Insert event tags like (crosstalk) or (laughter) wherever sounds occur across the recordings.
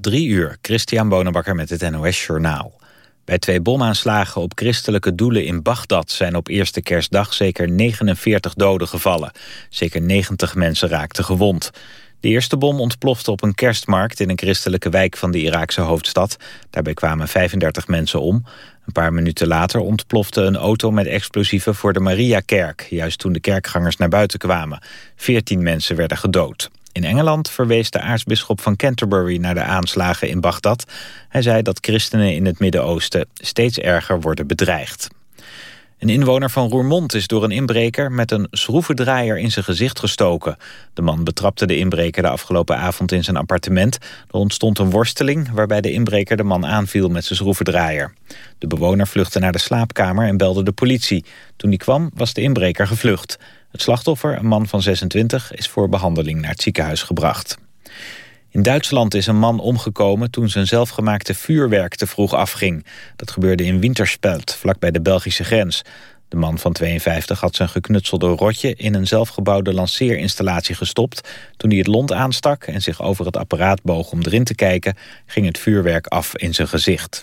Drie uur, Christian Bonenbakker met het NOS Journaal. Bij twee bomaanslagen op christelijke doelen in Bagdad... zijn op eerste kerstdag zeker 49 doden gevallen. Zeker 90 mensen raakten gewond. De eerste bom ontplofte op een kerstmarkt in een christelijke wijk van de Iraakse hoofdstad. Daarbij kwamen 35 mensen om. Een paar minuten later ontplofte een auto met explosieven voor de Mariakerk... juist toen de kerkgangers naar buiten kwamen. 14 mensen werden gedood. In Engeland verwees de aartsbisschop van Canterbury naar de aanslagen in Bagdad. Hij zei dat christenen in het Midden-Oosten steeds erger worden bedreigd. Een inwoner van Roermond is door een inbreker met een schroevendraaier in zijn gezicht gestoken. De man betrapte de inbreker de afgelopen avond in zijn appartement. Er ontstond een worsteling waarbij de inbreker de man aanviel met zijn schroevendraaier. De bewoner vluchtte naar de slaapkamer en belde de politie. Toen die kwam was de inbreker gevlucht. Het slachtoffer, een man van 26, is voor behandeling naar het ziekenhuis gebracht. In Duitsland is een man omgekomen toen zijn zelfgemaakte vuurwerk te vroeg afging. Dat gebeurde in Winterspelt, vlakbij de Belgische grens. De man van 52 had zijn geknutselde rotje in een zelfgebouwde lanceerinstallatie gestopt. Toen hij het lont aanstak en zich over het apparaat boog om erin te kijken... ging het vuurwerk af in zijn gezicht.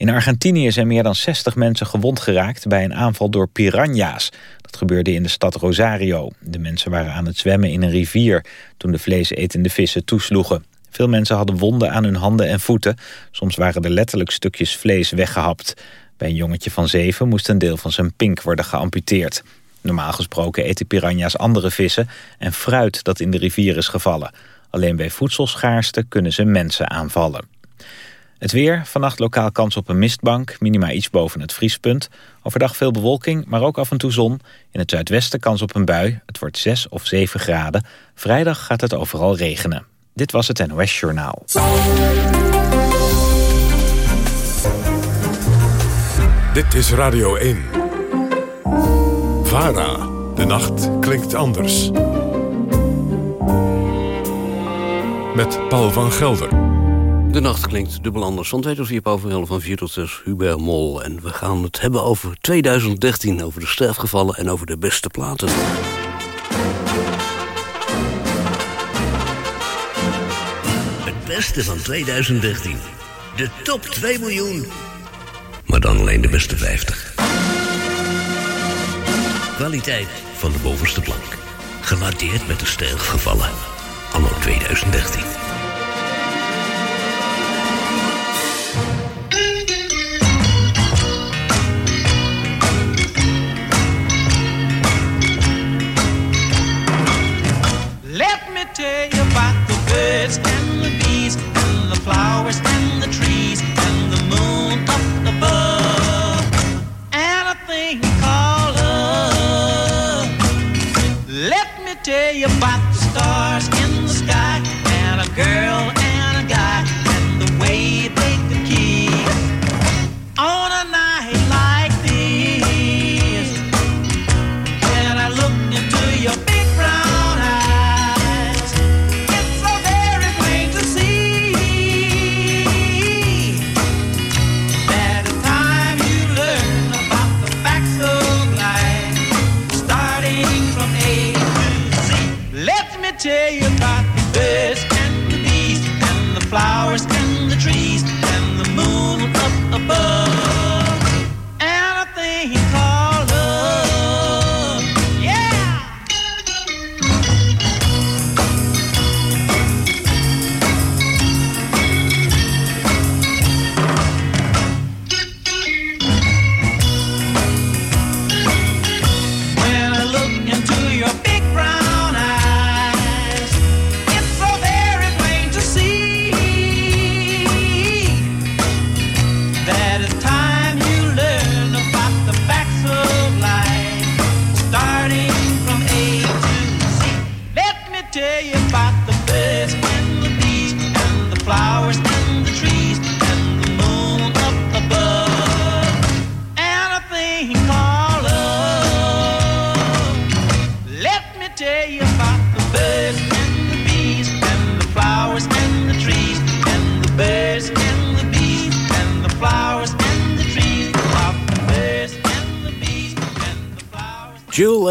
In Argentinië zijn meer dan 60 mensen gewond geraakt bij een aanval door piranha's. Dat gebeurde in de stad Rosario. De mensen waren aan het zwemmen in een rivier toen de vleesetende vissen toesloegen. Veel mensen hadden wonden aan hun handen en voeten. Soms waren er letterlijk stukjes vlees weggehapt. Bij een jongetje van zeven moest een deel van zijn pink worden geamputeerd. Normaal gesproken eten piranha's andere vissen en fruit dat in de rivier is gevallen. Alleen bij voedselschaarste kunnen ze mensen aanvallen. Het weer, vannacht lokaal kans op een mistbank, minima iets boven het vriespunt. Overdag veel bewolking, maar ook af en toe zon. In het zuidwesten kans op een bui, het wordt 6 of 7 graden. Vrijdag gaat het overal regenen. Dit was het NOS Journaal. Dit is Radio 1. VARA, de nacht klinkt anders. Met Paul van Gelder. De nacht klinkt dubbel anders. Want weet hier over van 4 tot 6, Hubert Mol. En we gaan het hebben over 2013, over de sterfgevallen en over de beste platen. Het beste van 2013. De top 2 miljoen. Maar dan alleen de beste 50. Kwaliteit van de bovenste plank. Gewaardeerd met de sterfgevallen. Anno 2013.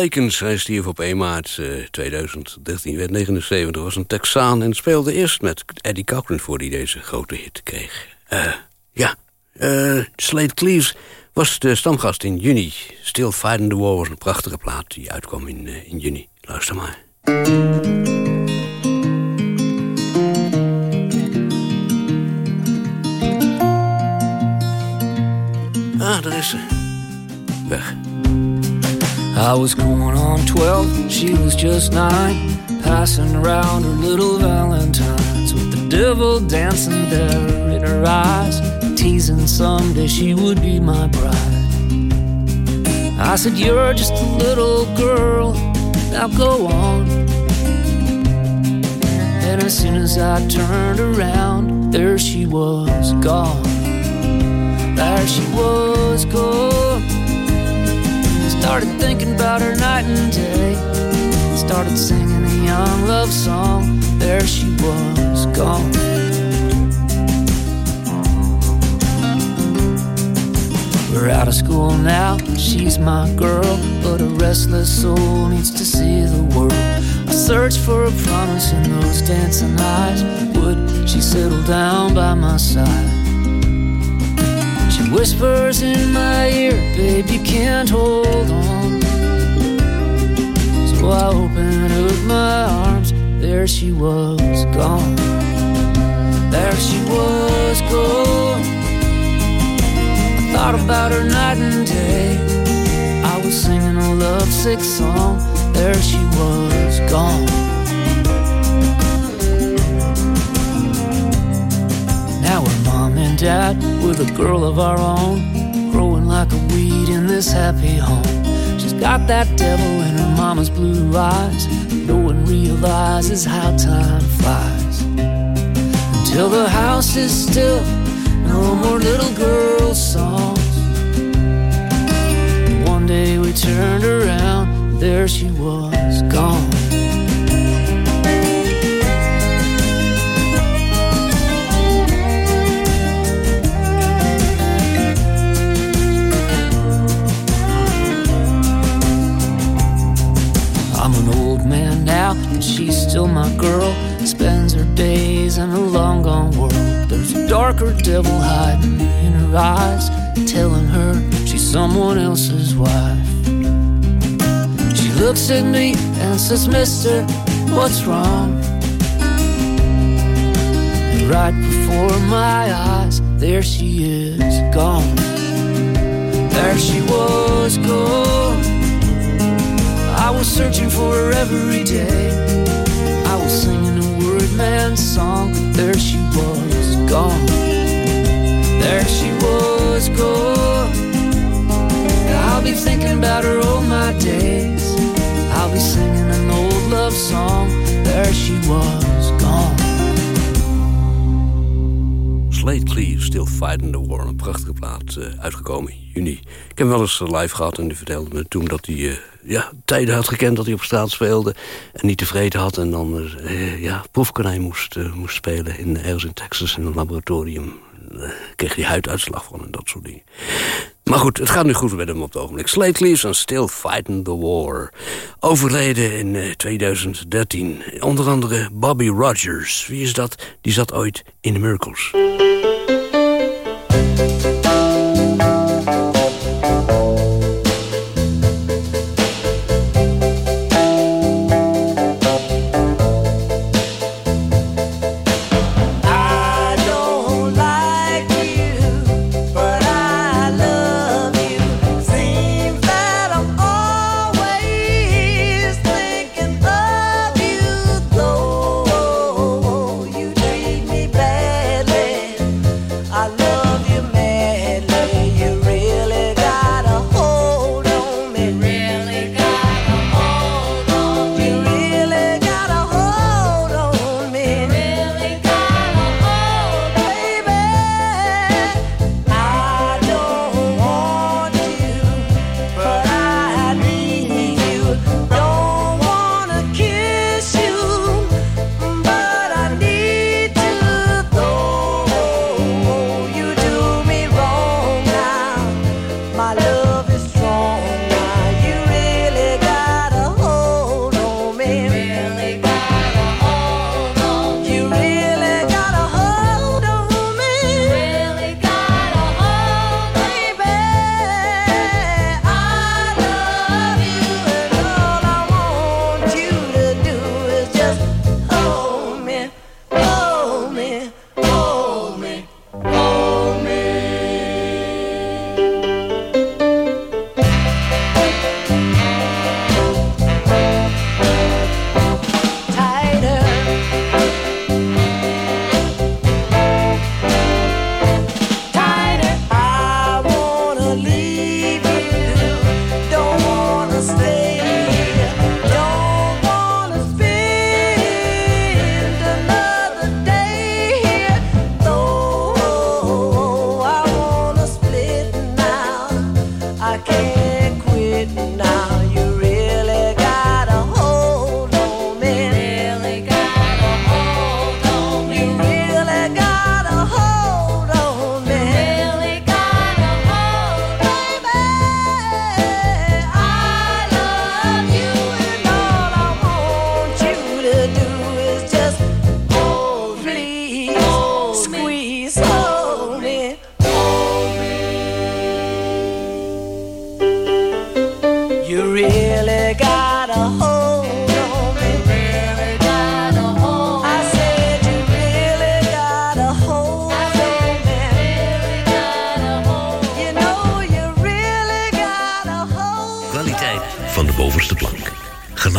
Lakens, hij stierf op 1 maart uh, 2013, werd 79, was een Texaan... en speelde eerst met Eddie Cochran voor hij deze grote hit kreeg. Uh, ja, uh, Slade Cleaves was de stamgast in juni. Still Fighting the War was een prachtige plaat die uitkwam in, in juni. Luister maar. Ah, daar is ze. Weg. I was going on 12, she was just 9 Passing around her little valentines With the devil dancing there in her eyes Teasing someday she would be my bride. I said, you're just a little girl Now go on. And as soon as I turned around There she was, gone. There she was, gone Started thinking about her night and day. Started singing a young love song. There she was, gone. We're out of school now, she's my girl. But a restless soul needs to see the world. I searched for a promise in those dancing eyes. Would she settle down by my side? Whispers in my ear, babe, you can't hold on. So I open up my arms, there she was, gone. There she was, gone. I thought about her night and day. I was singing a lovesick song, there she was, gone. Dad with a girl of our own, growing like a weed in this happy home. She's got that devil in her mama's blue eyes. No one realizes how time flies. Until the house is still, no more little girl songs. One day we turned around, there she was, gone. She's still my girl. Spends her days in a long gone world. There's a darker devil hiding in her eyes, telling her she's someone else's wife. She looks at me and says, Mister, what's wrong? And right before my eyes, there she is, gone. There she was, gone. I was searching for her every day singing a word man's song. There she was, gone. There she was, gone. I'll be thinking about her all my days. I'll be singing an old love song. There she was, gone. Slade Cleave, Still Fighting the War. Een prachtige plaat uh, uitgekomen juni. Ik heb hem wel eens live gehad en die vertelde me toen dat hij... Ja, tijden had gekend dat hij op straat speelde... en niet tevreden had en dan uh, ja, proefkonijn moest, uh, moest spelen... In, ergens in Texas in een laboratorium. Uh, kreeg hij huiduitslag van en dat soort dingen. Maar goed, het gaat nu goed met hem op het ogenblik. Slate Cleaves en Still Fighting the War. Overleden in 2013. Onder andere Bobby Rogers. Wie is dat? Die zat ooit in The Miracles.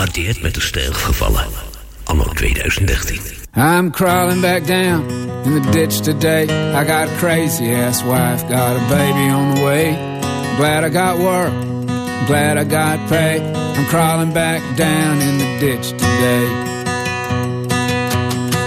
Met de. Anno 2013. I'm crawling back down in the ditch today. I got a crazy ass wife, got a baby on the way. Glad I got work, glad I got pay. I'm crawling back down in the ditch today.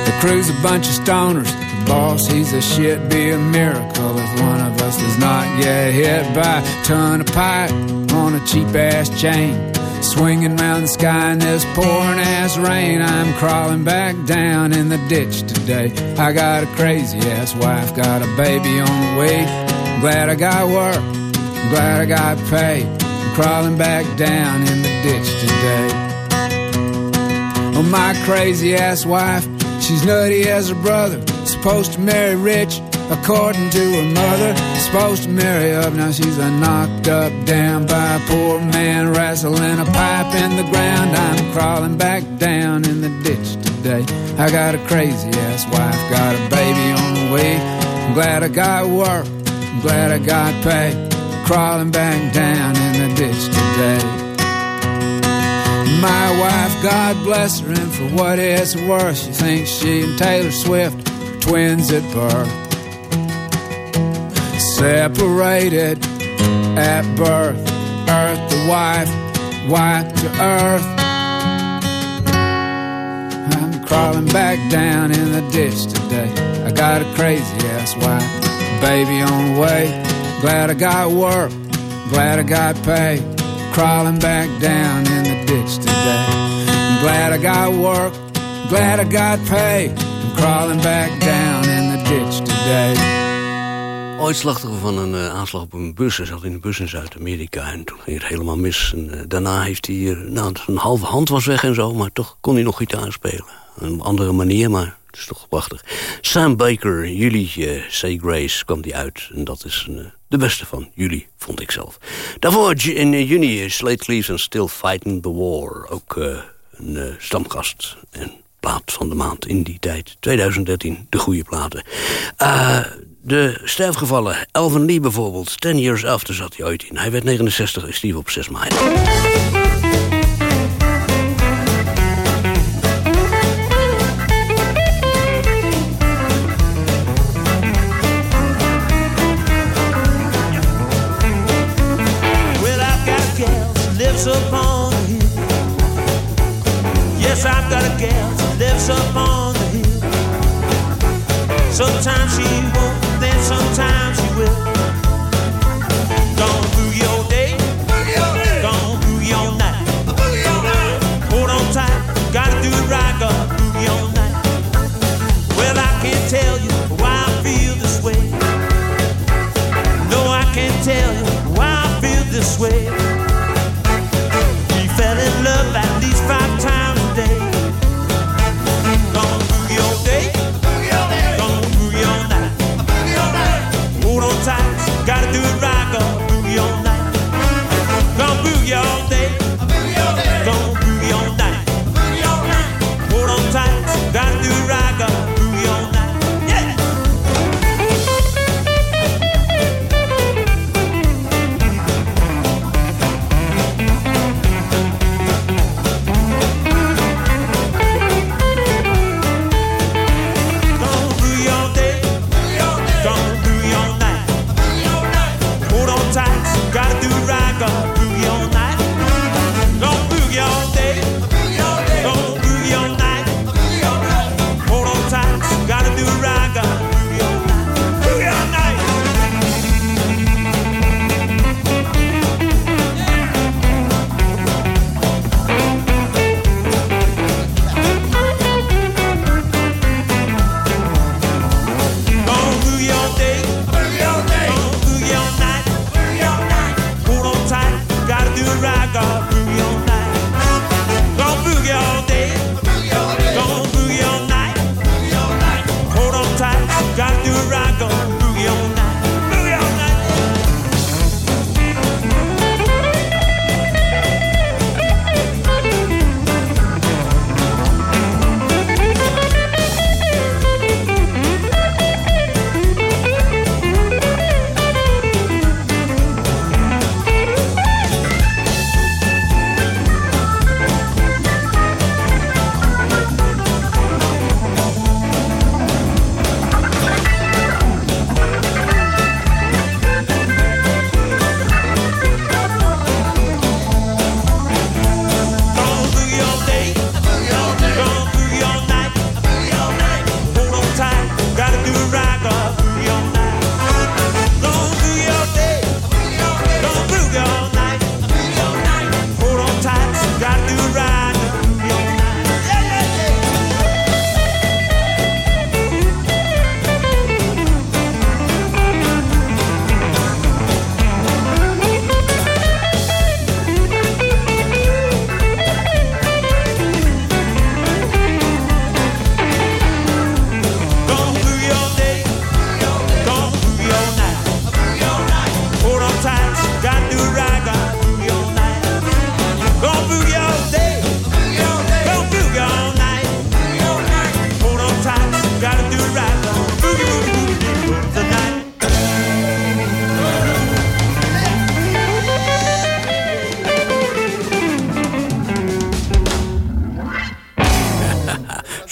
The crew's a bunch of stoners. Boss, he's a shit. Be a miracle if one of us does not get hit by a ton of pipe on a cheap ass chain. Swinging round the sky in this pouring ass rain. I'm crawling back down in the ditch today. I got a crazy ass wife, got a baby on the way. Glad I got work, glad I got pay. I'm crawling back down in the ditch today. Oh, my crazy ass wife, she's nutty as her brother. Supposed to marry rich, according to her mother. Supposed to marry up, now she's a knocked up down by a poor man wrestling a pipe in the ground. I'm crawling back down in the ditch today. I got a crazy ass wife, got a baby on the way. I'm glad I got work, I'm glad I got pay. Crawling back down in the ditch today. My wife, God bless her, and for what it's worth, she thinks she and Taylor Swift twins at birth separated at birth. Earth to wife, wife to earth. I'm crawling back down in the ditch today. I got a crazy ass wife, baby on the way. Glad I got work, glad I got pay. Crawling back down in the ditch today. I'm glad I got work, glad I got pay. I'm crawling back down in the ditch today. Ooit slachtoffer van een uh, aanslag op een bus. Hij zat in een bus in Zuid-Amerika en toen ging het helemaal mis. En, uh, daarna heeft hij, uh, nou, een halve hand was weg en zo... maar toch kon hij nog gitaar spelen. Een andere manier, maar het is toch prachtig. Sam Baker, jullie, Say Grace, kwam die uit. En dat is de beste van jullie, vond ik zelf. Daarvoor in juni Slate Cleaves en Still Fighting the War. Ook een stamgast en plaat van de maand in die tijd. 2013, de goede platen. De sterfgevallen, Elvin Lee bijvoorbeeld, 10 years after zat hij ooit in. Hij werd 69 en stief op 6 mei. Sometimes she won't,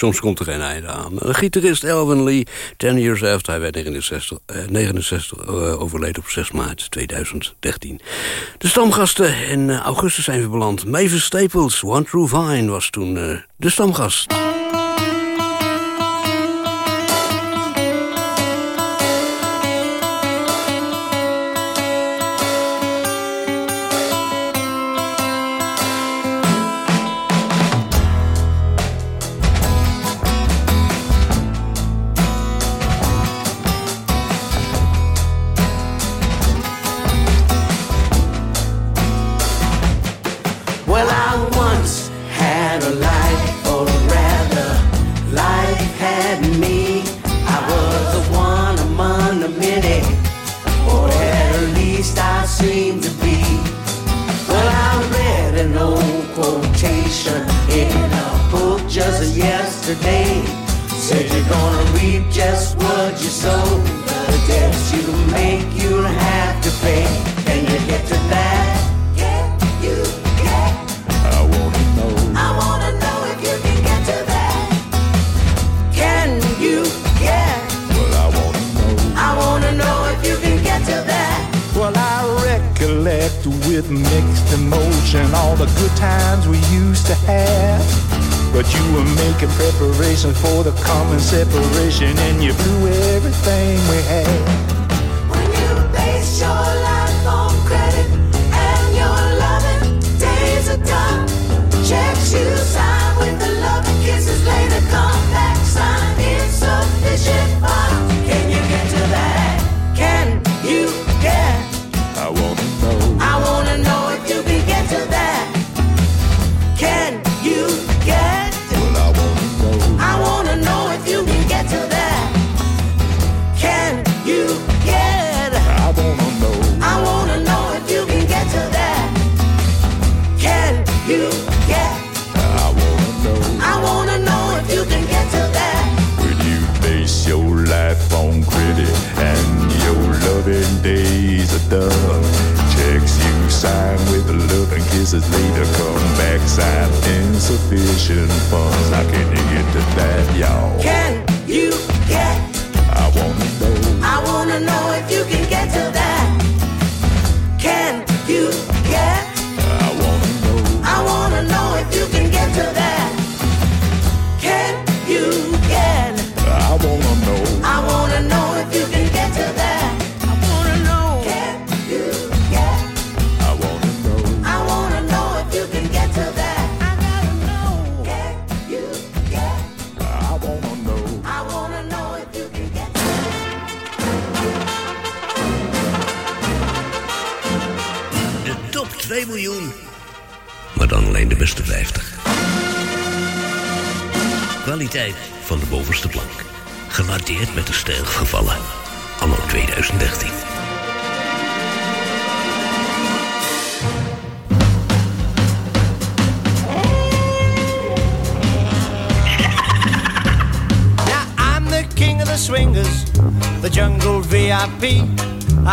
Soms komt er geen einde aan. De gitarist Elvin Lee, 10 years after. Hij werd 69, eh, 69 eh, overleden op 6 maart 2013. De stamgasten in eh, augustus zijn we beland. Mavis Staples, One True Vine, was toen eh, de stamgast. Just what you sow. The debts you make, you'll have to pay. Can you get to that? Can you get? I wanna know. I wanna know if you can get to that. Can you get? Well, I wanna know. I wanna know if you can get to that. Well, I recollect with mixed emotion all the good times we used to have. But you were making preparations for the coming separation, and you blew everything we had. When you base your life on credit and your loving days are done, checks you sign with the loving kisses later. Come back sign insufficient done, checks you sign with love and kisses later come back sign insufficient funds. How can you get to that, y'all? Can you get? I wanna know. I wanna know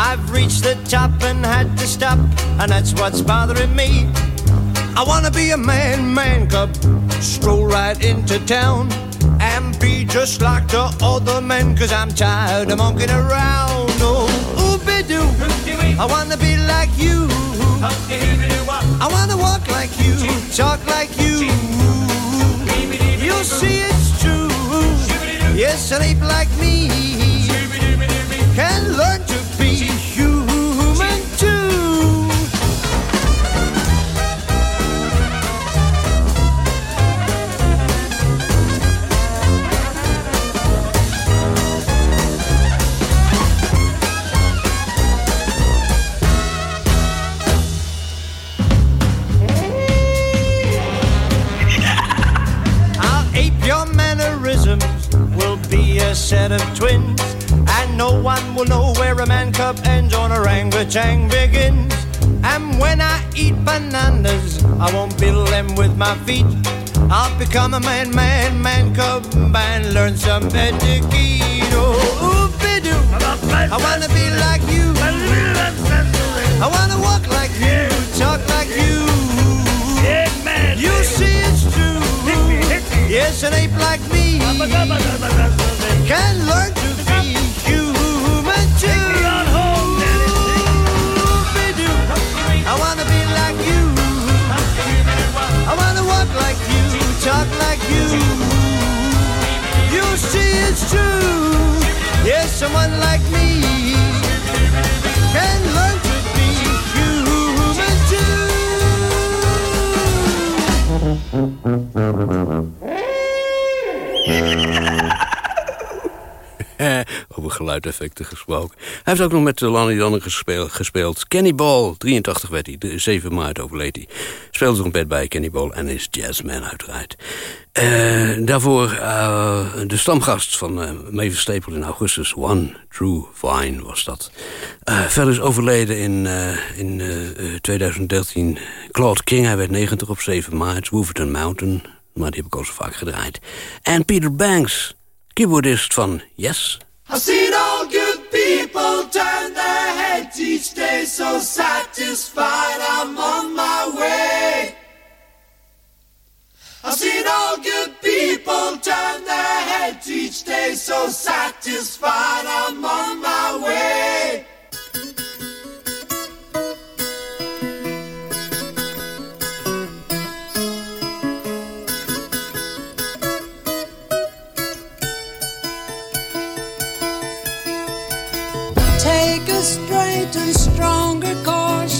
I've reached the top and had to stop, and that's what's bothering me. I wanna be a man, man cub, stroll right into town, and be just like the other men, cause I'm tired of monkeying around. Oh, ooby-doo, I wanna be like you. I wanna walk like you, talk like you. You'll see it's true. Yes, an ape like me can learn set of twins. And no one will know where a man cub ends or an orangutan begins. And when I eat bananas, I won't build them with my feet. I'll become a man, man, man cub and learn some etiquette. Oh. I wanna be like you. I wanna walk like you, talk like you. Yes, an ape like me can learn to be human too. I wanna be like you. I wanna walk like you, talk like you. You see, it's true. Yes, someone like me can learn to be human Eh, geluideffecten gesproken. Hij heeft ook nog met Lonnie Donner gespeeld, gespeeld. Kenny Ball, 83 werd hij, de 7 maart overleed hij. Speelde trompet bij Kenny Ball en is jazzman uiteraard. Eh, daarvoor eh, de stamgast van uh, Mavis Staple in augustus. One True Vine was dat. Verder is overleden in, in eh, eh, 2013 Claude King. Hij werd 90 op 7 maart. Wolverton Mountain. Maar die heb ik al zo vaak gedraaid. En Peter Banks, keyboardist van Yes. I've seen all good people turn their heads each day, so satisfied I'm on my way. I've seen all good people turn their heads each day, so satisfied I'm on my way. A straight and stronger course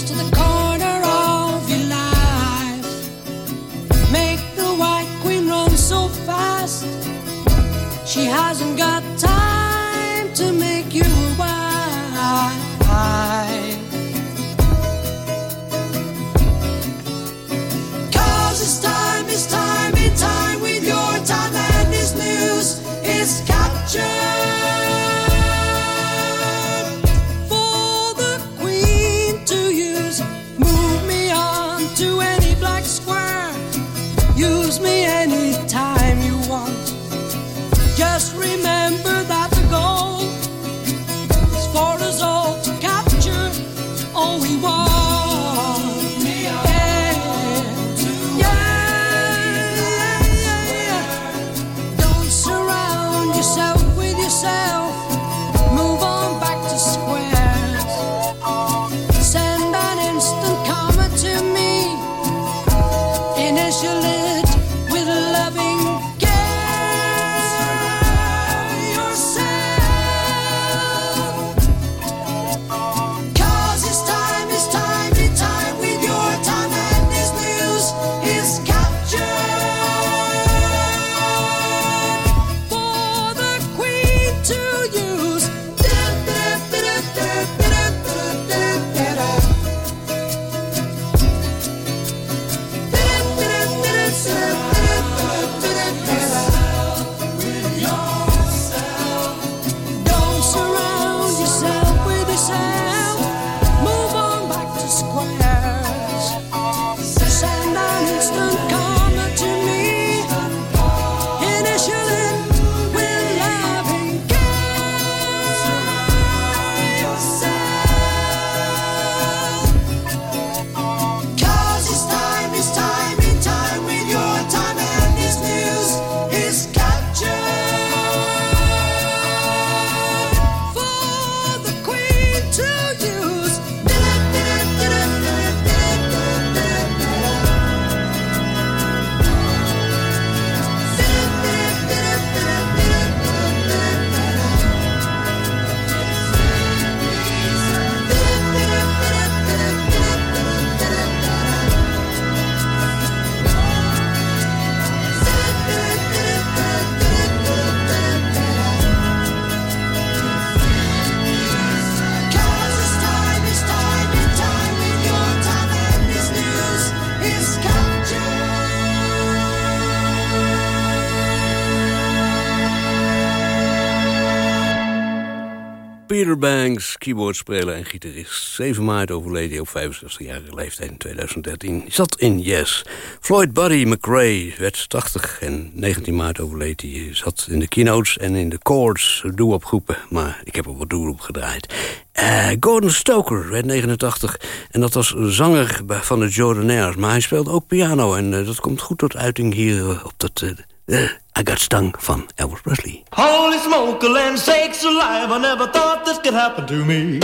Peter Banks, keyboardspeler en gitarist. 7 maart overleden op 65-jarige leeftijd in 2013. Hij zat in Yes. Floyd Buddy McRae werd 80 en 19 maart overleed hij. Zat in de keynotes en in de chords, doe-op groepen. Maar ik heb er wat doel op gedraaid. Eh, Gordon Stoker werd 89 en dat was zanger van de Jordanaires. Maar hij speelde ook piano en eh, dat komt goed tot uiting hier op dat... eh, (gasps) I Got Stung van Elvis Presley. Holy smoke, land sakes alive, I never thought this could happen to me.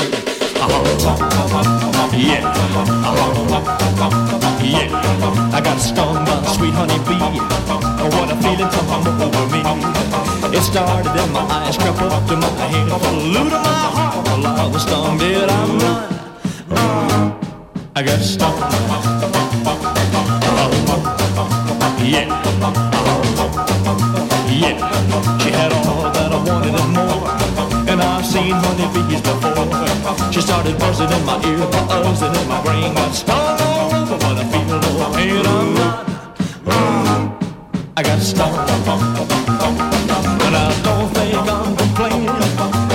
Yeah. Yeah. I got stung by a sweet honey bee. What a feeling come over me. It started in my eyes, crept up to my head, flew to my heart. Well, I was stung, did I run? I got stung. Yeah. She had all that I wanted and more. And I've seen honey bees before. She started buzzing in my ear, buzzing in my brain. Got stung all over, but I feel no pain. I'm not. I got stung. And I don't think I'm complaining.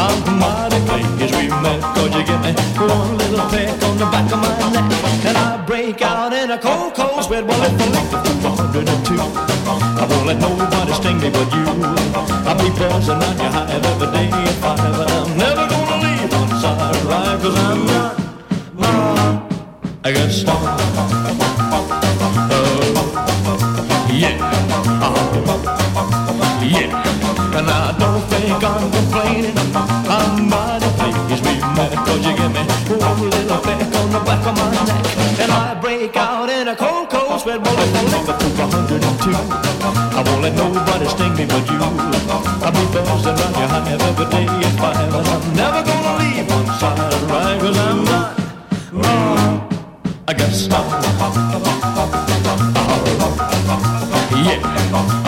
I'm mighty pleased we met. Cause you give me one little peck on the back of my neck. And I break out in a cold, cold sweat. Well, if I lick the 102, I won't let nobody sting me but you. I'll be buzzing on your hive every day at five. And I'm never gonna leave one side right. Cause I'm not. I got stung. Oh, yeah. Yeah, and I don't think I'm complaining. I'm mighty pleased we met, cause you give me one little peck on the back of my neck. And I break out in a cold, cold sweat, I up to 102. I won't let nobody sting me but you. I'll be buzzing around your hive every day at five, and I'm never gonna leave one side right, cause I'm not. Oh, I got stung. Yeah.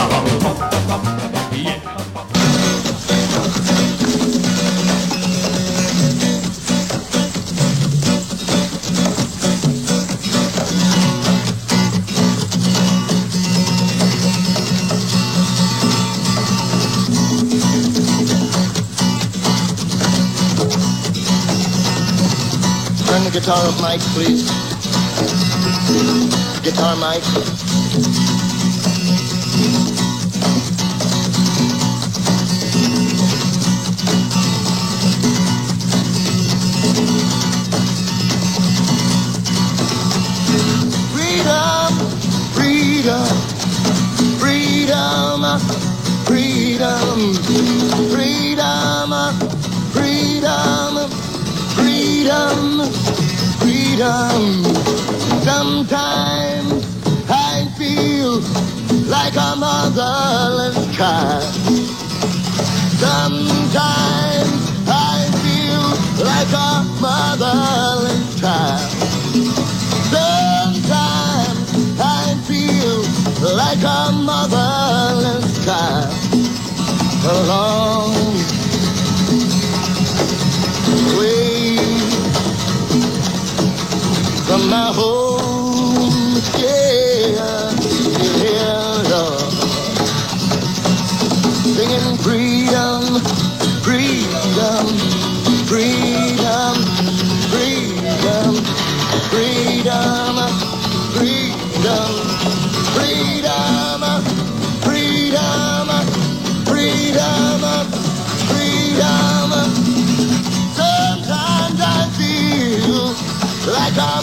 The guitar up, Mike, please. Guitar, Mike. Freedom, freedom, freedom, freedom, freedom, freedom. Sometimes I feel like a motherless child. Sometimes I feel like a motherless child. Sometimes I feel like a motherless child. Along way my home, yeah, yeah, Lord. Singing freedom, freedom, freedom, freedom, freedom, freedom, freedom, freedom, freedom, freedom. Sometimes I feel like I'm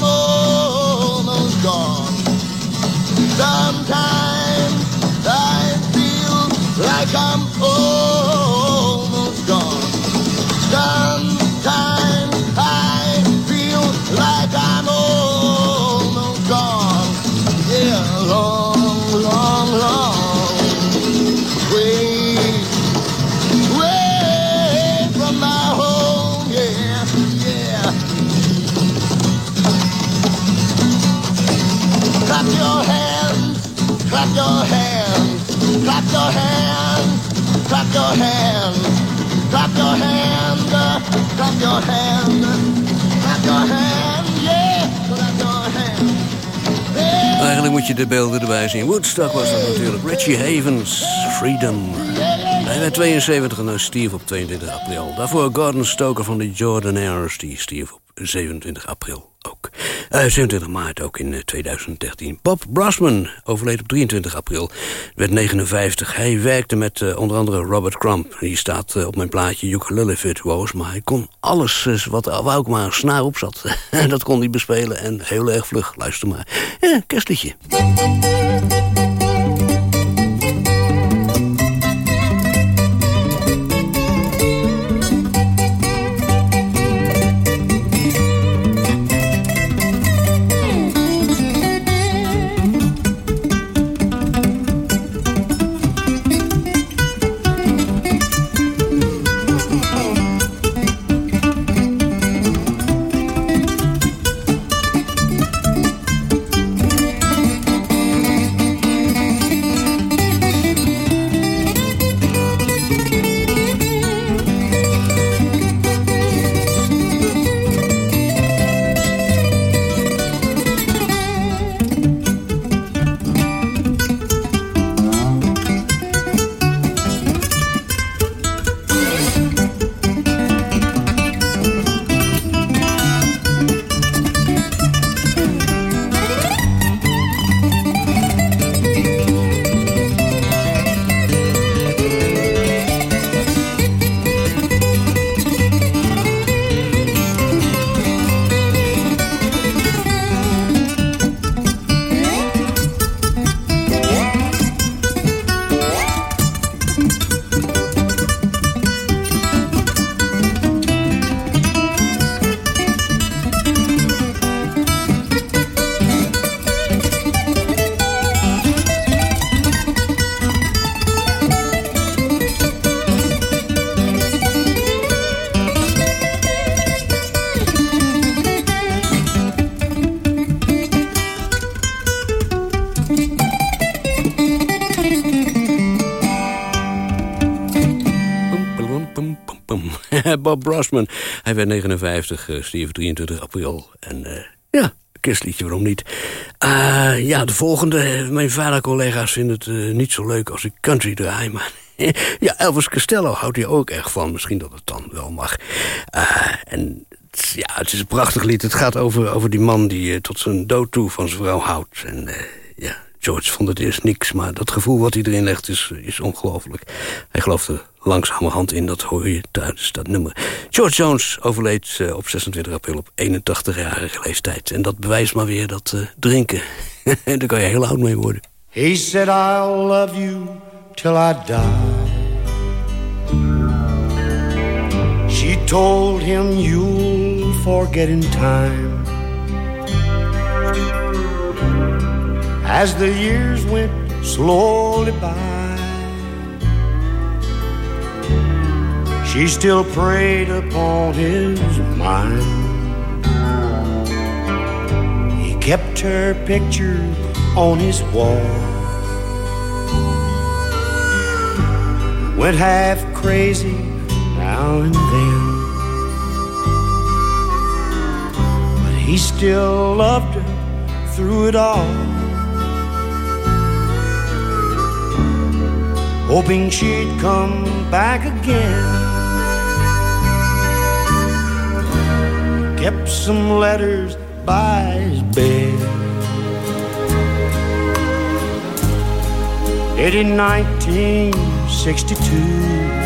like I'm almost gone. Sometimes I feel like I'm almost gone. Yeah, long, your clap your your hands, yeah. Eigenlijk moet je de beelden erbij zien. Woodstock was dat natuurlijk. Richie Havens, Freedom. Hij werd 72 en Steve op 22 april. Daarvoor Gordon Stoker van de Jordanaires, die Steve op 27 april ook. Eh 27 maart ook in eh, 2013. Bob Brasman overleed op 23 april, werd 59. Hij werkte met eh, onder andere Robert Crump. Die staat eh, op mijn plaatje ukulele virtuoos, maar hij kon alles eh, wat er ook maar een snaar op zat. (laughs) Dat kon hij bespelen en heel erg vlug. Luister maar. Eh, kerstliedje. Bob Brosman. Hij werd 59, uh, stierf 23 april. En uh, ja, kerstliedje, waarom niet? Ja, de volgende. Mijn vader-collega's vinden het niet zo leuk als ik country draai, maar... (laughs) ja, Elvis Costello houdt hier ook erg van. Misschien dat het dan wel mag. En ja, het is een prachtig lied. Het gaat over, over die man die tot zijn dood toe van zijn vrouw houdt. En ja, George vond het eerst niks, maar dat gevoel wat hij erin legt is, is ongelooflijk. Hij geloofde langzamerhand in, dat hoor je tijdens dat nummer. George Jones overleed uh, op 26 april op 81-jarige leeftijd. En dat bewijst maar weer dat drinken, (laughs) daar kan je heel oud mee worden. He said I'll love you till I die. She told him you'll forget in time. As the years went slowly by, she still preyed upon his mind. He kept her picture on his wall. Went half crazy now and then. But he still loved her through it all. Hoping she'd come back again. Some letters by his bed. In 1962.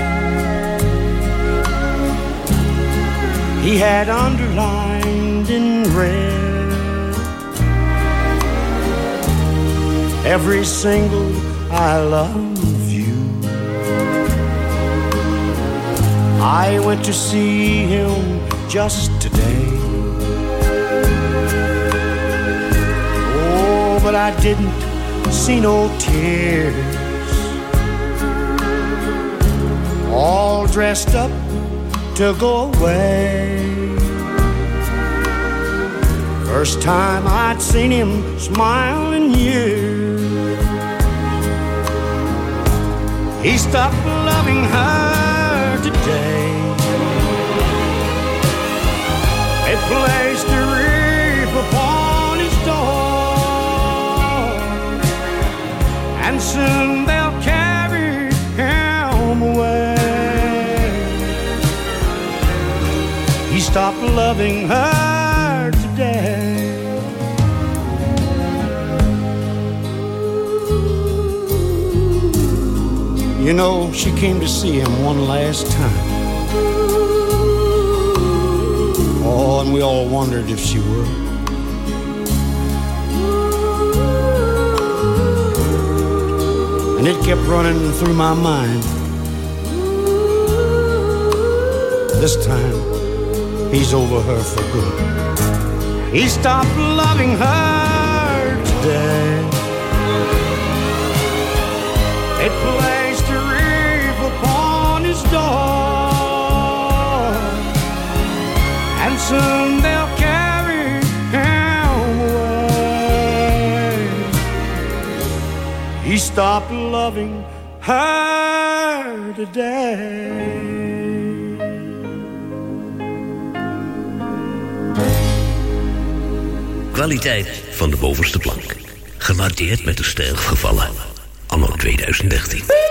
he had underlined in red every single I love you. I went to see him just today. But I didn't see no tears. All dressed up to go away. First time I'd seen him smile in years. He stopped loving her today. They soon they'll carry him away. He stopped loving her today. You know, she came to see him one last time. Oh, and we all wondered if she would. And it kept running through my mind. This time, he's over her for good. He stopped loving her today. It placed a wreath upon his door, and soon they'll carry him away. He stopped Kwaliteit van de bovenste plank. Gewaardeerd met de stijl gevallen. Anno 2013.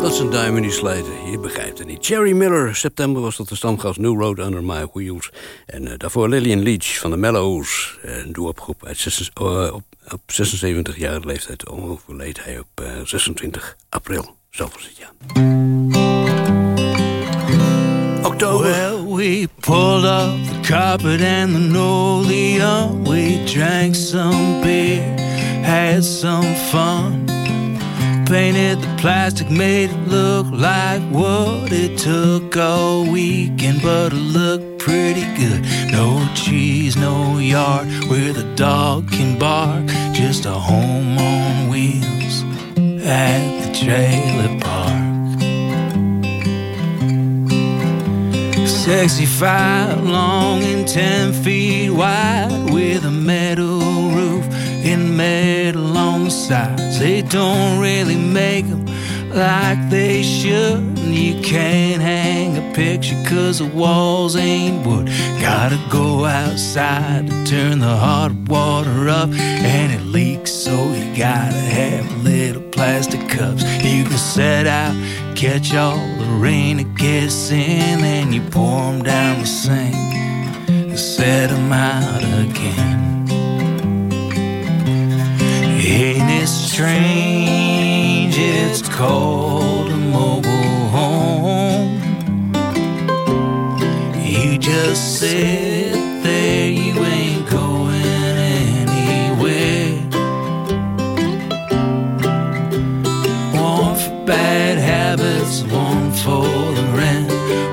Dat is een duim in die slijten. Je begrijpt het niet. Jerry Miller, september was dat de stamgast New Road Under My Wheels. En eh, daarvoor Lillian Leach van de Mellows. eh, Een doe-opgroep uit eh, op, op 76 jaar leeftijd. Overleed hij op eh, 26 april. Zo was het, ja. Oktober. Well, we pulled up the carpet and the linoleum. We drank some beer, had some fun. Painted the plastic, made it look like what it took all weekend, but it looked pretty good. No trees, no yard where the dog can bark. Just a home on wheels at the trailer park. 65 long and 10 feet wide with a metal roof metal on the sides. They don't really make them like they should. You can't hang a picture cause the walls ain't wood. Gotta go outside to turn the hot water up and it leaks so you gotta have little plastic cups. You can set out, catch all the rain that gets in, and you pour 'em down the sink and set 'em out again. Ain't it strange? It's called a mobile home. You just sit there, you ain't going anywhere. One for bad habits, one for the rent,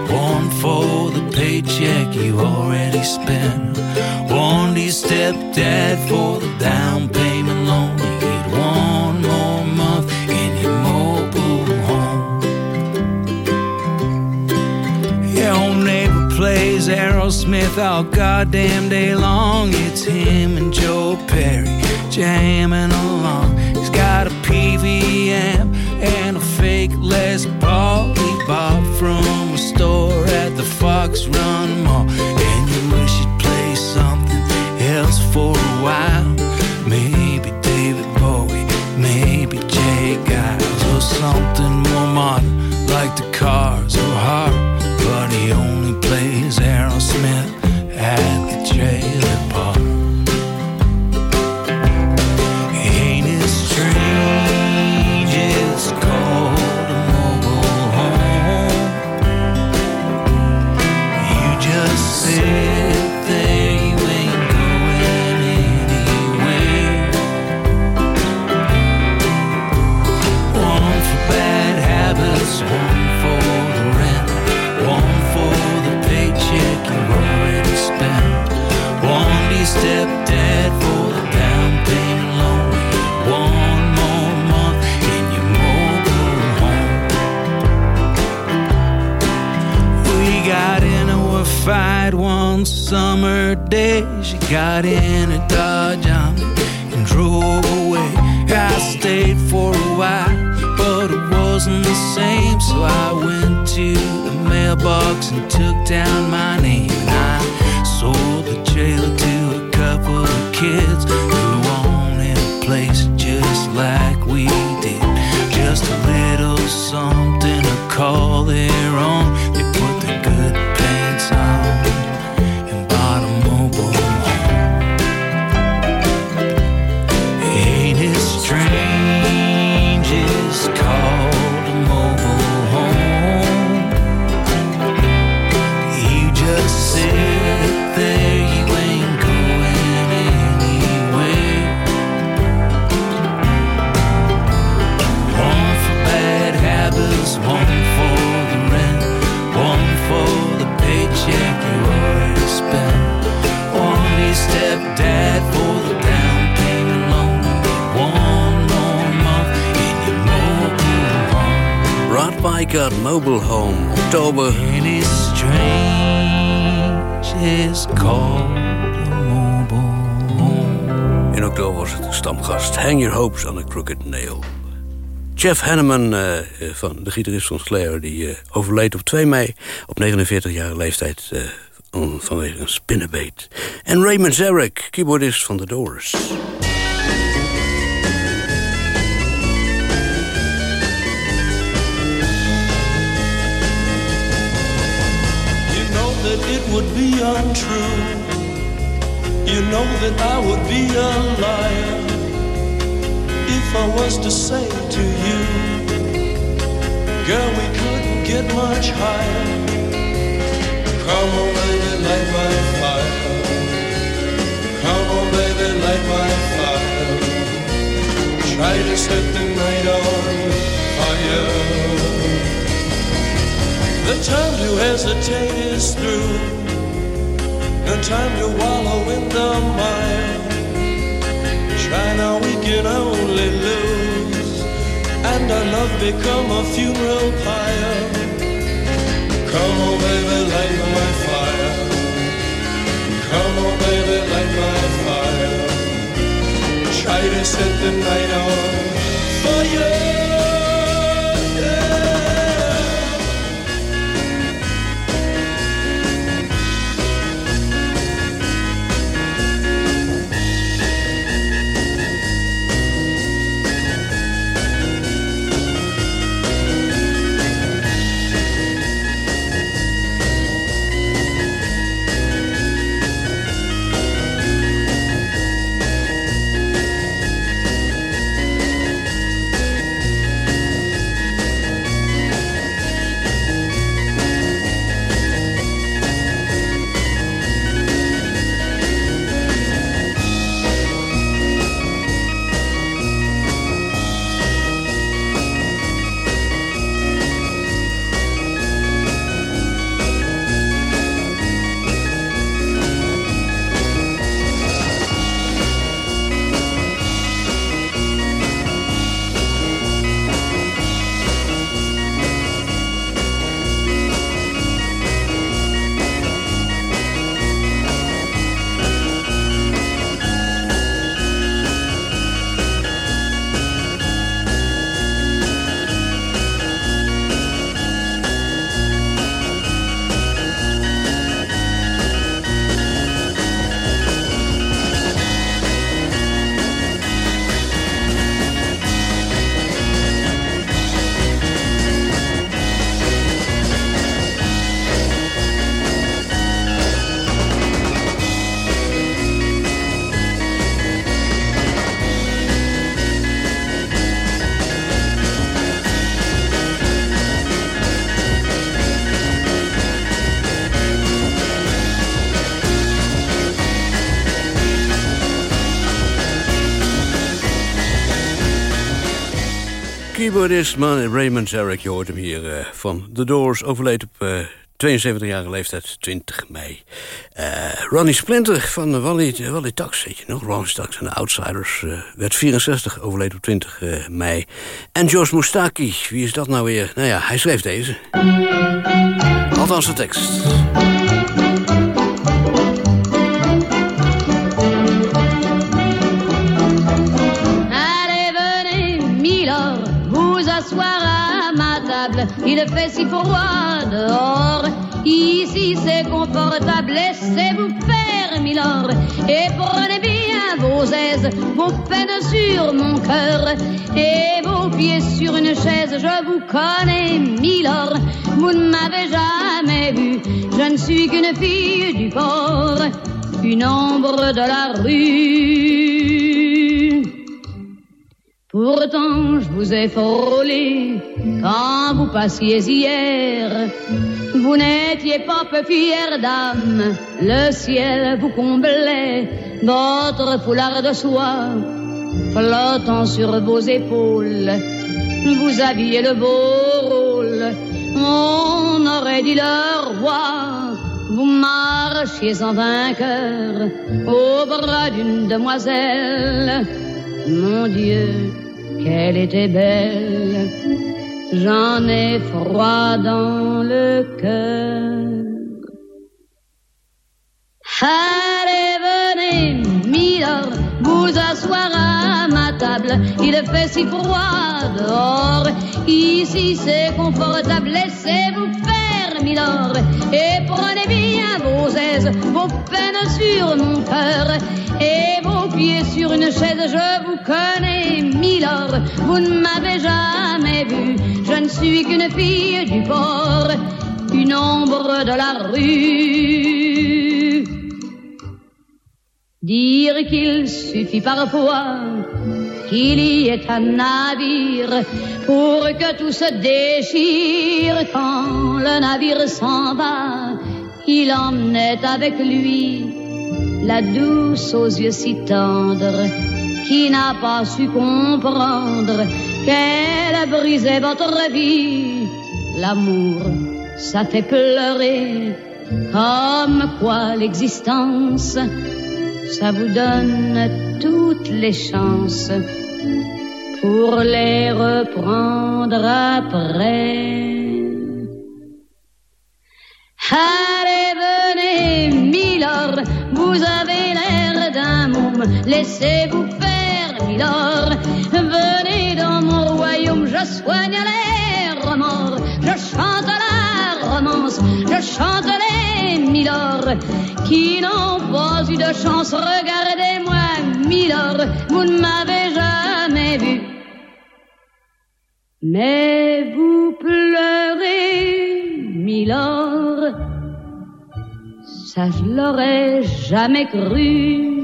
one for the paycheck you already spent. One to your stepdad for the down payment All goddamn day long. It's him and Joe Perry jamming along. He's got a PVM and a fake Les Paul he bought from a store at the Fox Run Mall. And you wish you'd play something else for a while. maybe David Bowie, maybe J. Geils, or something more modern like the Cars or Heart. But he only plays Aerosmith at the trailer park. One summer day. She got in a Dodge and drove away. I stayed for a while, but it wasn't the same. So I went to the mailbox and took down my name. And I sold the trailer to a couple of kids On a Crooked Nail. Jeff Hanneman, eh, van de gitarist van Slayer... die eh, overleed op 2 mei op 49-jarige leeftijd... eh, vanwege een spinnenbeet. En Raymond Zarek, keyboardist van The Doors. You know that it would be untrue. You know that I would be a liar if I was to say to you, Girl, we couldn't get much higher. Come on, baby, light my fire. Come on, baby, light my fire. Try to set the night on fire. The time to hesitate is through. No time to wallow in the And our love become a funeral pyre. Come on, baby, light my fire. Come on, baby, light my fire. Try to set the night on fire. Keyboardist man Raymond Zarek. Je hoort hem hier eh, van The Doors. Overleed op eh, 72-jarige leeftijd, 20 mei. Eh, Ronnie Splinter van Wally, Wally Tax, weet je nog? Ronnie Tax en de Outsiders. eh, werd 64, overleed op 20 eh, mei. En George Moustaki, wie is dat nou weer? Nou ja, hij schreef deze. Althans de tekst. Il fait si froid dehors. Ici, c'est confortable. Laissez-vous faire, Milord. Et prenez bien vos aises, vos peines sur mon cœur. Et vos pieds sur une chaise. Je vous connais, Milord. Vous ne m'avez jamais vu. Je ne suis qu'une fille du port. Une ombre de la rue. Pourtant, je vous ai frôlé quand vous passiez hier. Vous n'étiez pas peu fière d'âme, le ciel vous comblait, votre foulard de soie flottant sur vos épaules. Vous aviez le beau rôle, on aurait dit le roi. Vous marchiez en vainqueur au bras d'une demoiselle. Mon Dieu, qu'elle était belle. J'en ai froid dans le cœur. Allez, venez, Milord, vous asseoir à ma table. Il fait si froid dehors. Ici, c'est confortable. Laissez-vous faire, Milord. Et prenez bien vos aises, vos peines sur mon cœur. Et vos pieds sur une chaise, je vous connais, Milord. Vous ne m'avez jamais vu. Je ne suis qu'une fille du port, une ombre de la rue. Dire qu'il suffit parfois qu'il y ait un navire pour que tout se déchire quand le navire s'en va. Il emmenait avec lui la douce aux yeux si tendres qui n'a pas su comprendre qu'elle brisait votre vie. L'amour, ça fait pleurer comme quoi l'existence ça vous donne toutes les chances pour les reprendre après. Allez, venez, Milord, vous avez l'air d'un môme, laissez-vous faire, Milord. Venez dans mon royaume, je soigne les remords, je chante la romance, je chante les Milord qui n'ont pas eu de chance. Regardez-moi, Milord, vous ne m'avez jamais vu. Mais vous pleurez, Milord, ça je l'aurais jamais cru.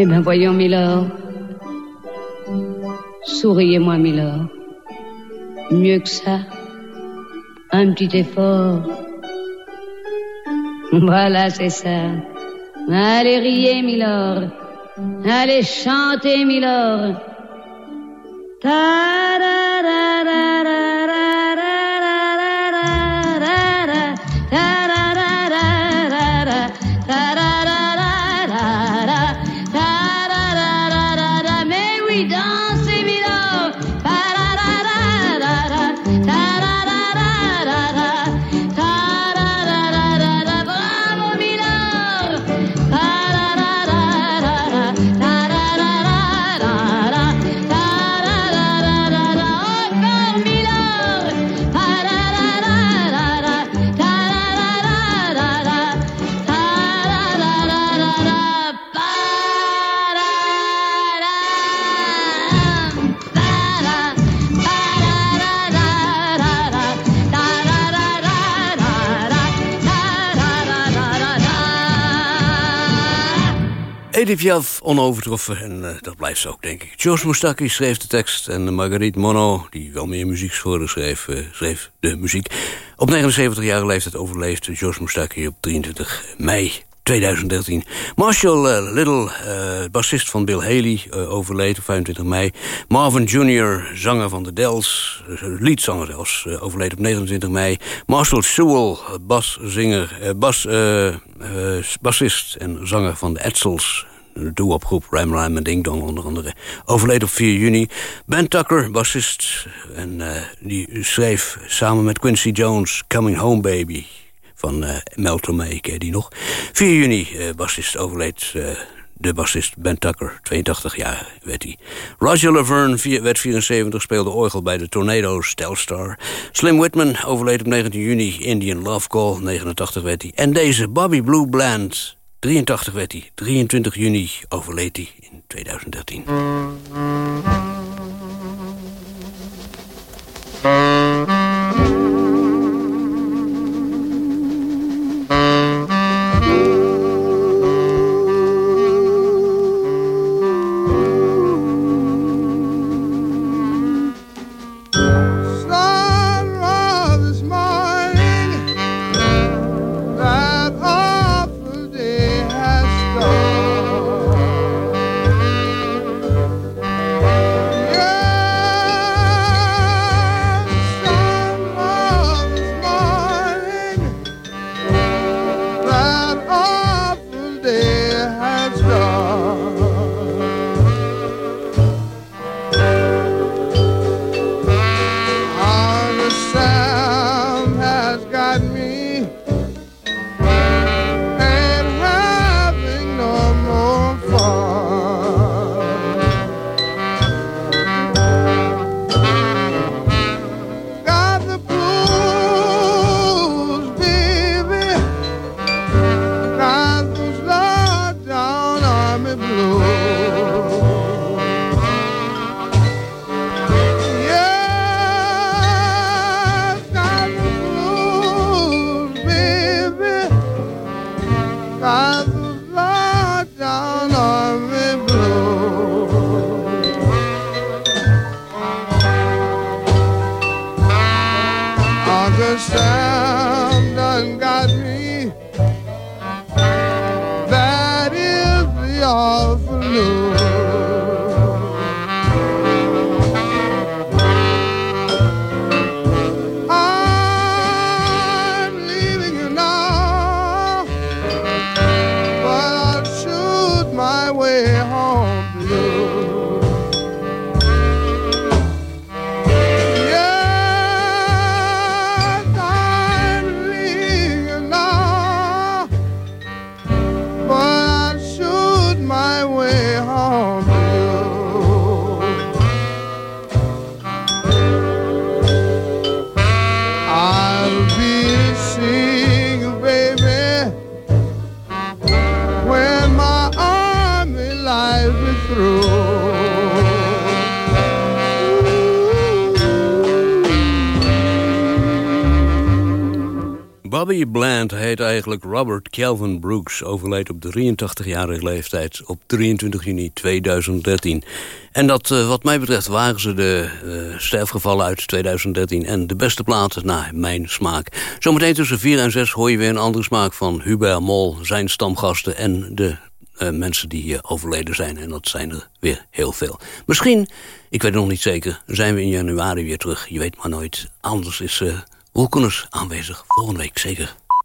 Eh bien voyons, Milord, souriez-moi, Milord, mieux que ça un petit effort. (laughs) Voilà, c'est ça. Allez riez, Milord. Allez chanter, Milord. Piaf, onovertroffen. En eh, dat blijft ze ook, denk ik. George Moustaki schreef de tekst. En Marguerite Monod, die wel meer muziekscholen schreef, eh, schreef de muziek. Op 79-jarige leeftijd overleefde George Moustaki op 23 mei 2013. Marshall uh, Little, bassist van Bill Haley, overleed op 25 mei. Marvin Jr., zanger van de Dells, liedzanger zelfs, overleed op 29 mei. Marshall Sewell, baszinger, bas, bassist en zanger van de Edsels doe-opgroep Ram Ram en Ding Dong onder andere. Overleed op 4 juni. Ben Tucker, bassist, en uh, die schreef samen met Quincy Jones Coming Home Baby van uh, Mel Tormé, ken die nog? 4 juni, uh, bassist overleed... de bassist Ben Tucker, 82 jaar werd hij. Roger Laverne werd 74, speelde orgel bij de Tornado's, Telstar. Slim Whitman overleed op 19 juni, Indian Love Call, 89 werd hij. En deze Bobby Blue Bland, 83 werd hij. 23 juni overleed hij in 2013. Bobby Robert Calvin Brooks... overleed op 83-jarige leeftijd op 23 juni 2013. En dat, uh, wat mij betreft, waren ze de uh, sterfgevallen uit 2013... en de beste platen naar mijn smaak. Zometeen tussen 4 en 6 hoor je weer een andere smaak van Hubert Mol... zijn stamgasten en de uh, mensen die uh, overleden zijn. En dat zijn er weer heel veel. Misschien, ik weet nog niet zeker, zijn we in januari weer terug. Je weet maar nooit. Anders is... Uh, aanwezig volgende week zeker.